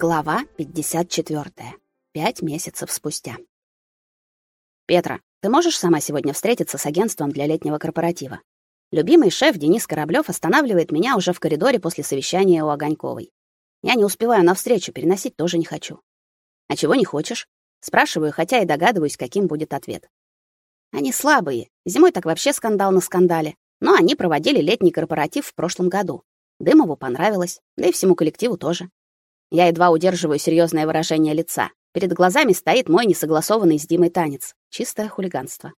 Глава 54. Пять месяцев спустя. Петра, ты можешь сама сегодня встретиться с агентством для летнего корпоратива? Любимый шеф Денис Кораблёв останавливает меня уже в коридоре после совещания у Огоньковой. Я не успеваю на встречу, переносить тоже не хочу. А чего не хочешь? Спрашиваю, хотя и догадываюсь, каким будет ответ. Они слабые. Зимой так вообще скандал на скандале. Но они проводили летний корпоратив в прошлом году. Дымову понравилось, да и всему коллективу тоже. Я едва удерживаю серьезное выражение лица. Перед глазами стоит мой несогласованный с Димой танец. Чистое хулиганство.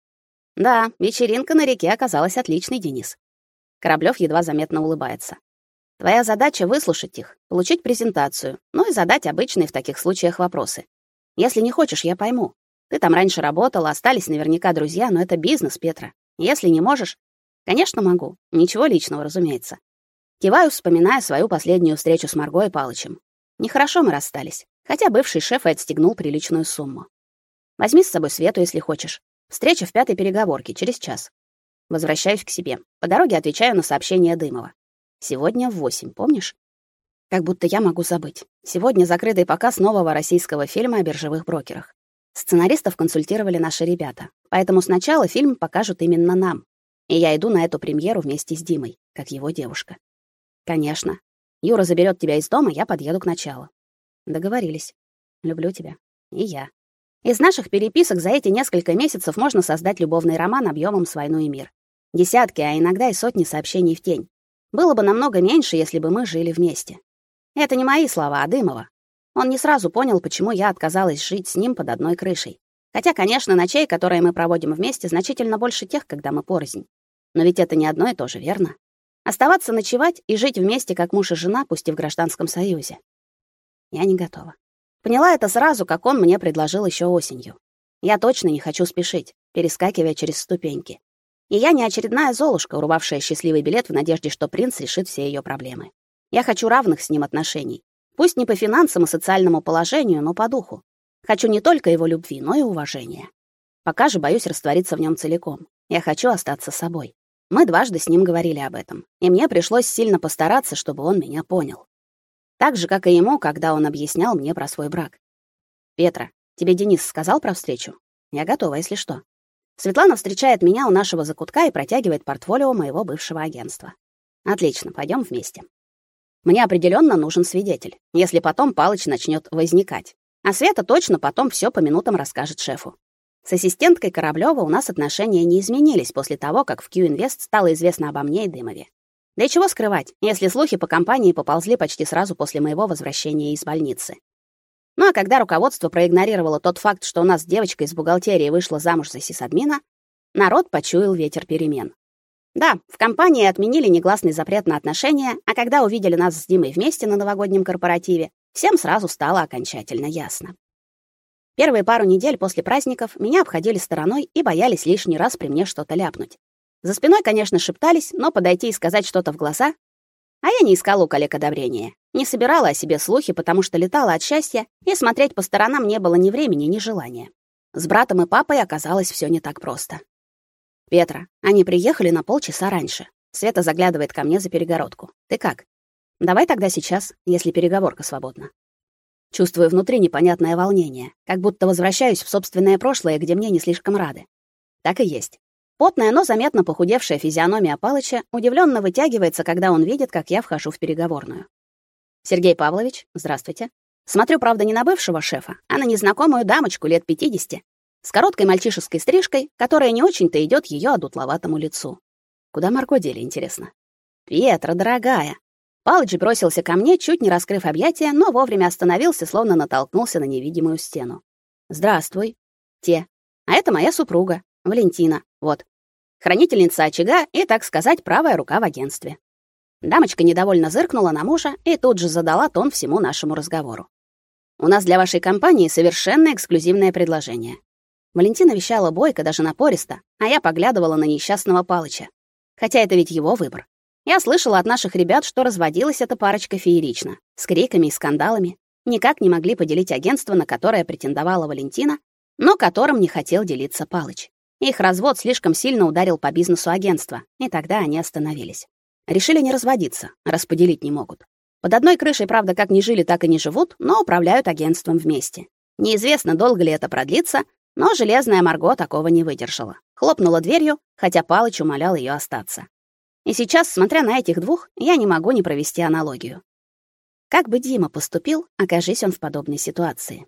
Да, вечеринка на реке оказалась отличной, Денис. Кораблёв едва заметно улыбается. Твоя задача выслушать их, получить презентацию, ну и задать обычные в таких случаях вопросы. Если не хочешь, я пойму. Ты там раньше работала, остались наверняка друзья, но это бизнес, Петра. Если не можешь, конечно, могу. Ничего личного, разумеется. Киваю, вспоминая свою последнюю встречу с Марго и Палычем. Нехорошо мы расстались, хотя бывший шеф и отстегнул приличную сумму. Возьми с собой Свету, если хочешь. Встреча в пятой переговорке через час. Возвращаюсь к себе. По дороге отвечаю на сообщение Дымова. Сегодня в восемь, помнишь? Как будто я могу забыть. Сегодня закрытый показ нового российского фильма о биржевых брокерах. Сценаристов консультировали наши ребята, поэтому сначала фильм покажут именно нам. И я иду на эту премьеру вместе с Димой, как его девушка. Конечно, Юра заберет тебя из дома, я подъеду к началу. Договорились. Люблю тебя. И я. Из наших переписок за эти несколько месяцев можно создать любовный роман объемом с войну и мир. Десятки, а иногда и сотни сообщений в день. Было бы намного меньше, если бы мы жили вместе. Это не мои слова, а Дымова. Он не сразу понял, почему я отказалась жить с ним под одной крышей. Хотя, конечно, ночей, которые мы проводим вместе, значительно больше тех, когда мы порознь. Но ведь это не одно и то же, верно? Оставаться ночевать и жить вместе как муж и жена, пусть и в гражданском союзе. Я не готова. Поняла это сразу, как он мне предложил еще осенью. Я точно не хочу спешить, перескакивая через ступеньки. И я не очередная золушка, урвавшая счастливый билет в надежде, что принц решит все ее проблемы. Я хочу равных с ним отношений. Пусть не по финансам и социальному положению, но по духу. Хочу не только его любви, но и уважения. Пока же боюсь раствориться в нем целиком. Я хочу остаться собой. Мы дважды с ним говорили об этом, и мне пришлось сильно постараться, чтобы он меня понял. Так же, как и ему, когда он объяснял мне про свой брак. «Петра, тебе Денис сказал про встречу? Я готова, если что». Светлана встречает меня у нашего закутка и протягивает портфолио моего бывшего агентства. Отлично, пойдем вместе. Мне определенно нужен свидетель, если потом Палыч начнет возникать. А Света точно потом все по минутам расскажет шефу. С ассистенткой Кораблёва у нас отношения не изменились после того, как в Q-Invest стало известно обо мне и Дымове. Да и чего скрывать, если слухи по компании поползли почти сразу после моего возвращения из больницы. Ну а когда руководство проигнорировало тот факт, что у нас девочка из бухгалтерии вышла замуж за сисадмина, народ почуял ветер перемен. Да, в компании отменили негласный запрет на отношения, а когда увидели нас с Димой вместе на новогоднем корпоративе, всем сразу стало окончательно ясно. Первые пару недель после праздников меня обходили стороной и боялись лишний раз при мне что-то ляпнуть. За спиной, конечно, шептались, но подойти и сказать что-то в глаза... А я не искала у коллег одобрения. Не собирала о себе слухи, потому что летала от счастья, и смотреть по сторонам не было ни времени, ни желания. С братом и папой оказалось все не так просто. «Петра, они приехали на полчаса раньше. Света заглядывает ко мне за перегородку. Ты как? Давай тогда сейчас, если переговорка свободна. Чувствую внутри непонятное волнение, как будто возвращаюсь в собственное прошлое, где мне не слишком рады. Так и есть. Потная, но заметно похудевшая физиономия Палыча удивленно вытягивается, когда он видит, как я вхожу в переговорную. Сергей Павлович, здравствуйте. Смотрю, правда, не на бывшего шефа, а на незнакомую дамочку лет 50, с короткой мальчишеской стрижкой, которая не очень-то идет ее одутловатому лицу. Куда Марго дели, интересно? Петра, дорогая, Палыч бросился ко мне, чуть не раскрыв объятия, но вовремя остановился, словно натолкнулся на невидимую стену. «Здравствуй». «Те. А это моя супруга, Валентина. Вот. Хранительница очага и, так сказать, правая рука в агентстве». Дамочка недовольно зыркнула на мужа и тут же задала тон всему нашему разговору. «У нас для вашей компании совершенно эксклюзивное предложение». Валентина вещала бойко, даже напористо, а я поглядывала на несчастного Палыча. Хотя это ведь его выбор. Я слышала от наших ребят, что разводилась эта парочка феерично, с криками и скандалами. Никак не могли поделить агентство, на которое претендовала Валентина, но которым не хотел делиться Палыч. Их развод слишком сильно ударил по бизнесу агентства, и тогда они остановились. Решили не разводиться, расподелить не могут. Под одной крышей, правда, как не жили, так и не живут, но управляют агентством вместе. Неизвестно, долго ли это продлится, но железная Марго такого не выдержала. Хлопнула дверью, хотя Палыч умолял ее остаться. И сейчас, смотря на этих двух, я не могу не провести аналогию. Как бы Дима поступил, окажись он в подобной ситуации?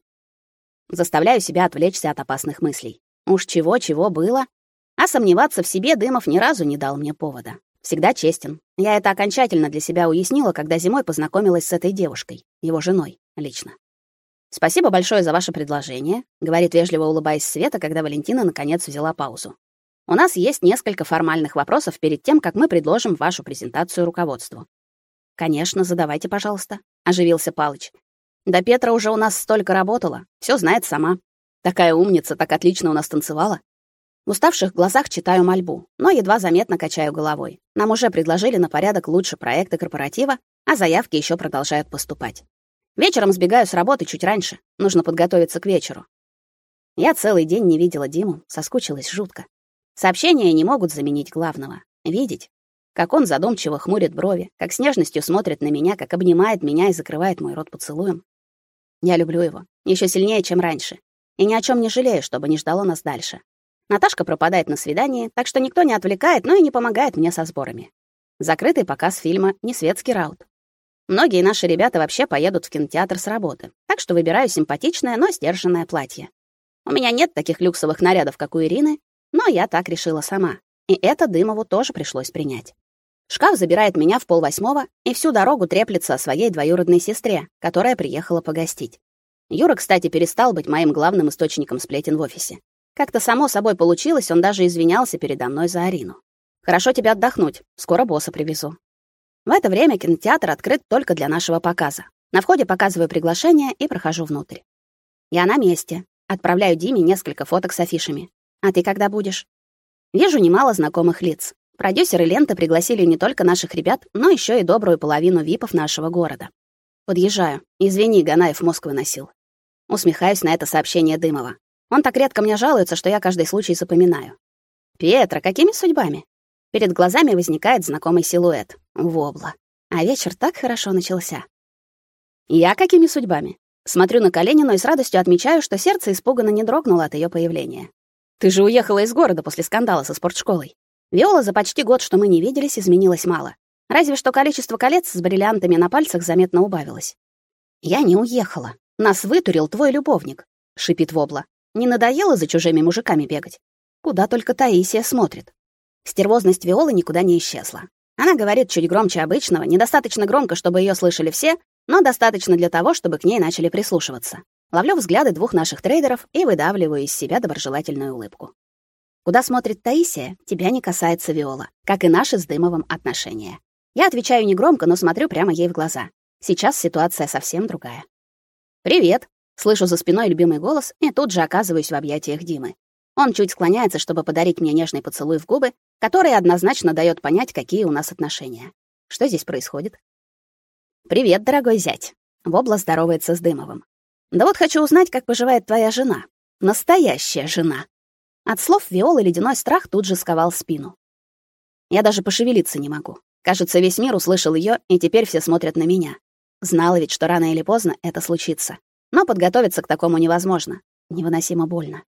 Заставляю себя отвлечься от опасных мыслей. Уж чего-чего было, а сомневаться в себе Дымов ни разу не дал мне повода. Всегда честен. Я это окончательно для себя уяснила, когда зимой познакомилась с этой девушкой, его женой, лично. Спасибо большое за ваше предложение, говорит вежливо улыбаясь Света, когда Валентина наконец взяла паузу. У нас есть несколько формальных вопросов перед тем, как мы предложим вашу презентацию руководству. Конечно, задавайте, пожалуйста, оживился Палыч. Да Петра уже у нас столько работала, все знает сама. Такая умница, так отлично у нас танцевала. В уставших глазах читаю мольбу, но едва заметно качаю головой. Нам уже предложили на порядок лучше проекты корпоратива, а заявки еще продолжают поступать. Вечером сбегаю с работы чуть раньше. Нужно подготовиться к вечеру. Я целый день не видела Диму, соскучилась жутко. Сообщения не могут заменить главного видеть, как он задумчиво хмурит брови, как с нежностью смотрит на меня, как обнимает меня и закрывает мой рот поцелуем. Я люблю его еще сильнее, чем раньше, и ни о чем не жалею, чтобы не ждало нас дальше. Наташка пропадает на свидании, так что никто не отвлекает, но и не помогает мне со сборами. Закрытый показ фильма не светский раут. Многие наши ребята вообще поедут в кинотеатр с работы, так что выбираю симпатичное, но сдержанное платье. У меня нет таких люксовых нарядов, как у Ирины, но я так решила сама. И это Дымову тоже пришлось принять. Шкаф забирает меня в полвосьмого и всю дорогу треплется о своей двоюродной сестре, которая приехала погостить. Юра, кстати, перестал быть моим главным источником сплетен в офисе. Как-то само собой получилось, он даже извинялся передо мной за Арину. Хорошо тебе отдохнуть, скоро босса привезу. В это время кинотеатр открыт только для нашего показа. На входе показываю приглашение и прохожу внутрь. Я на месте. Отправляю Диме несколько фоток с афишами. А ты когда будешь? Вижу немало знакомых лиц. Продюсеры ленты пригласили не только наших ребят, но еще и добрую половину випов нашего города. Подъезжаю. Извини, Ганаев мозг выносил. Усмехаюсь на это сообщение Дымова. Он так редко мне жалуется, что я каждый случай запоминаю. Петра, какими судьбами? Перед глазами возникает знакомый силуэт. Вобла. А вечер так хорошо начался. Я какими судьбами? Смотрю на Калинину и с радостью отмечаю, что сердце испуганно не дрогнуло от ее появления. Ты же уехала из города после скандала со спортшколой. Виола за почти год, что мы не виделись, изменилось мало. Разве что количество колец с бриллиантами на пальцах заметно убавилось. Я не уехала. Нас вытурил твой любовник, шипит Вобла. Не надоело за чужими мужиками бегать? Куда только Таисия смотрит. Стервозность Виолы никуда не исчезла. Она говорит чуть громче обычного, недостаточно громко, чтобы ее слышали все, но достаточно для того, чтобы к ней начали прислушиваться. Ловлю взгляды двух наших трейдеров и выдавливаю из себя доброжелательную улыбку. Куда смотрит Таисия, тебя не касается Виола, как и наши с Дымовым отношения. Я отвечаю негромко, но смотрю прямо ей в глаза. Сейчас ситуация совсем другая. «Привет!» — слышу за спиной любимый голос и тут же оказываюсь в объятиях Димы. Он чуть склоняется, чтобы подарить мне нежный поцелуй в губы, который однозначно дает понять, какие у нас отношения. Что здесь происходит? Привет, дорогой зять. Вобла здоровается с Дымовым. Да вот хочу узнать, как поживает твоя жена. Настоящая жена. От слов Виолы ледяной страх тут же сковал спину. Я даже пошевелиться не могу. Кажется, весь мир услышал ее, и теперь все смотрят на меня. Знала ведь, что рано или поздно это случится. Но подготовиться к такому невозможно. Невыносимо больно.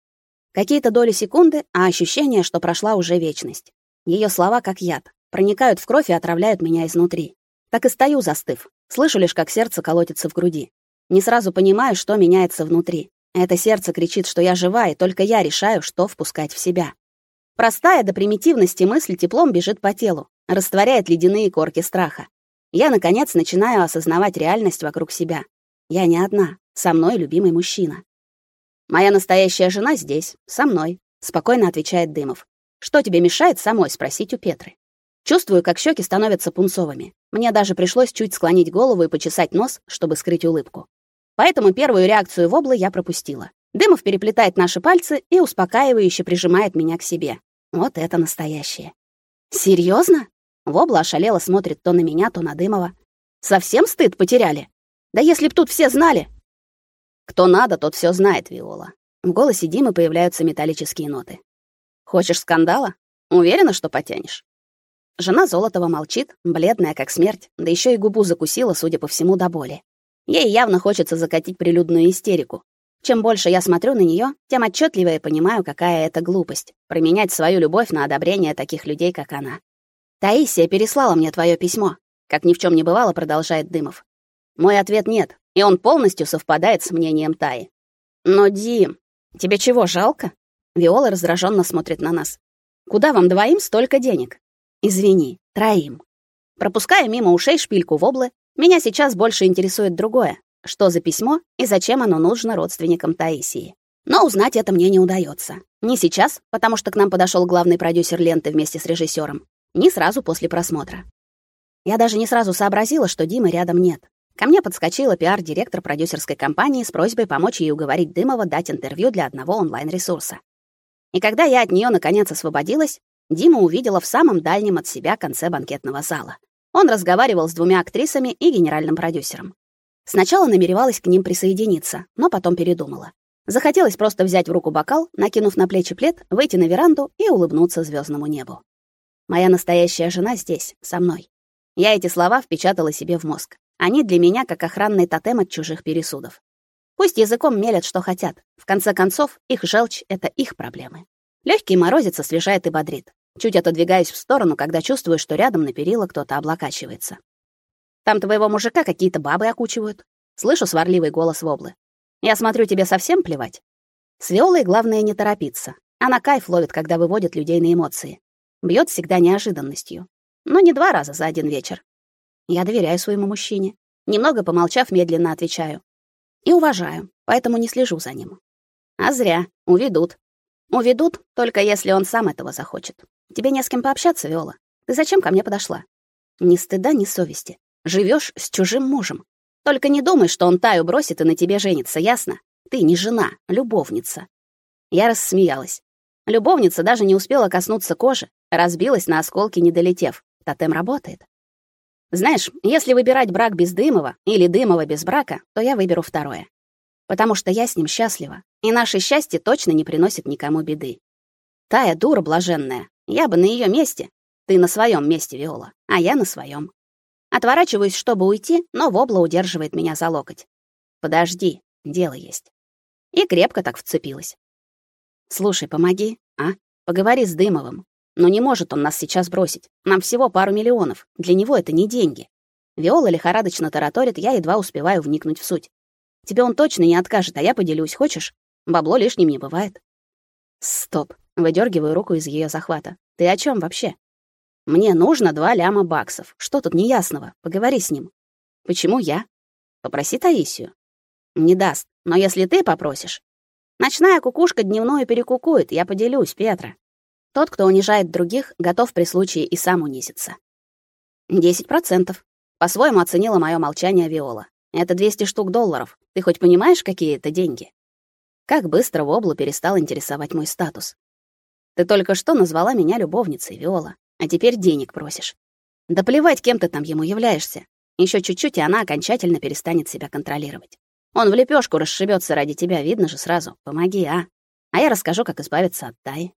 Какие-то доли секунды, а ощущение, что прошла уже вечность. Ее слова как яд, проникают в кровь и отравляют меня изнутри. Так и стою застыв. Слышу лишь, как сердце колотится в груди. Не сразу понимаю, что меняется внутри. Это сердце кричит, что я жива, и только я решаю, что впускать в себя. Простая до примитивности мысль теплом бежит по телу, растворяет ледяные корки страха. Я наконец начинаю осознавать реальность вокруг себя. Я не одна, со мной любимый мужчина. Моя настоящая жена здесь, со мной, спокойно отвечает Дымов. Что тебе мешает самой спросить у Петры? Чувствую, как щеки становятся пунцовыми. Мне даже пришлось чуть склонить голову и почесать нос, чтобы скрыть улыбку. Поэтому первую реакцию воблы я пропустила. Дымов переплетает наши пальцы и успокаивающе прижимает меня к себе. Вот это настоящее. Серьезно? Вобла ошалела смотрит то на меня, то на Дымова. Совсем стыд потеряли? Да если б тут все знали, кто надо, тот все знает, Виола. В голосе Димы появляются металлические ноты. Хочешь скандала? Уверена, что потянешь? Жена Золотова молчит, бледная как смерть, да еще и губу закусила, судя по всему, до боли. Ей явно хочется закатить прилюдную истерику. Чем больше я смотрю на нее, тем отчетливее понимаю, какая это глупость променять свою любовь на одобрение таких людей, как она. Таисия переслала мне твое письмо, как ни в чем не бывало, продолжает Дымов. Мой ответ нет, и он полностью совпадает с мнением Таи. Но Дим, тебе чего жалко? Виола раздраженно смотрит на нас. Куда вам двоим столько денег? Извини, троим. Пропуская мимо ушей шпильку воблы, меня сейчас больше интересует другое. Что за письмо и зачем оно нужно родственникам Таисии? Но узнать это мне не удается. Не сейчас, потому что к нам подошел главный продюсер ленты вместе с режиссером, не сразу после просмотра. Я даже не сразу сообразила, что Димы рядом нет. Ко мне подскочила пиар-директор продюсерской компании с просьбой помочь ей уговорить Дымова дать интервью для одного онлайн-ресурса. И когда я от нее наконец освободилась, Дима увидела в самом дальнем от себя конце банкетного зала. Он разговаривал с двумя актрисами и генеральным продюсером. Сначала намеревалась к ним присоединиться, но потом передумала. Захотелось просто взять в руку бокал, накинув на плечи плед, выйти на веранду и улыбнуться звездному небу. Моя настоящая жена здесь, со мной. Я эти слова впечатала себе в мозг. Они для меня как охранный тотем от чужих пересудов. Пусть языком мелят, что хотят. В конце концов, их желчь — это их проблемы. Легкий морозец освежает и бодрит. Чуть отодвигаюсь в сторону, когда чувствую, что рядом на перила кто-то облокачивается. Там твоего мужика какие-то бабы окучивают. Слышу сварливый голос Воблы. Я смотрю, тебе совсем плевать. С Виолой главное не торопиться. Она кайф ловит, когда выводит людей на эмоции. Бьет всегда неожиданностью. Но не два раза за один вечер. Я доверяю своему мужчине. Немного помолчав, медленно отвечаю. И уважаю, поэтому не слежу за ним. А зря. Уведут. Уведут, только если он сам этого захочет. Тебе не с кем пообщаться, Виола. Ты зачем ко мне подошла? Ни стыда, ни совести. Живешь с чужим мужем. Только не думай, что он Таю бросит и на тебе женится, ясно? Ты не жена, любовница. Я рассмеялась. Любовница даже не успела коснуться кожи, разбилась на осколки, не долетев. Тотем работает. Знаешь, если выбирать брак без Дымова или Дымова без брака, то я выберу второе. Потому что я с ним счастлива, и наше счастье точно не приносит никому беды. Тая дура блаженная. Я бы на ее месте. Ты на своем месте, Виола, а я на своем. Отворачиваюсь, чтобы уйти, но Вобла удерживает меня за локоть. Подожди, дело есть. И крепко так вцепилась. Слушай, помоги, а? Поговори с Дымовым. Но не может он нас сейчас бросить. Нам всего пару миллионов. Для него это не деньги. Виола лихорадочно тараторит, я едва успеваю вникнуть в суть. Тебе он точно не откажет, а я поделюсь, хочешь? Бабло лишним не бывает. Стоп. Выдергиваю руку из ее захвата. Ты о чем вообще? Мне нужно два ляма баксов. Что тут неясного? Поговори с ним. Почему я? Попроси Таисию. Не даст. Но если ты попросишь, ночная кукушка дневную перекукует, я поделюсь, Петра. Тот, кто унижает других, готов при случае и сам унизиться. Десять процентов. По-своему оценила мое молчание Виола. Это 200 штук долларов. Ты хоть понимаешь, какие это деньги? Как быстро Воблу перестал интересовать мой статус. Ты только что назвала меня любовницей, Виола, а теперь денег просишь. Да плевать, кем ты там ему являешься. Еще чуть-чуть, и она окончательно перестанет себя контролировать. Он в лепешку расшибется ради тебя, видно же сразу. Помоги, а? А я расскажу, как избавиться от Таи.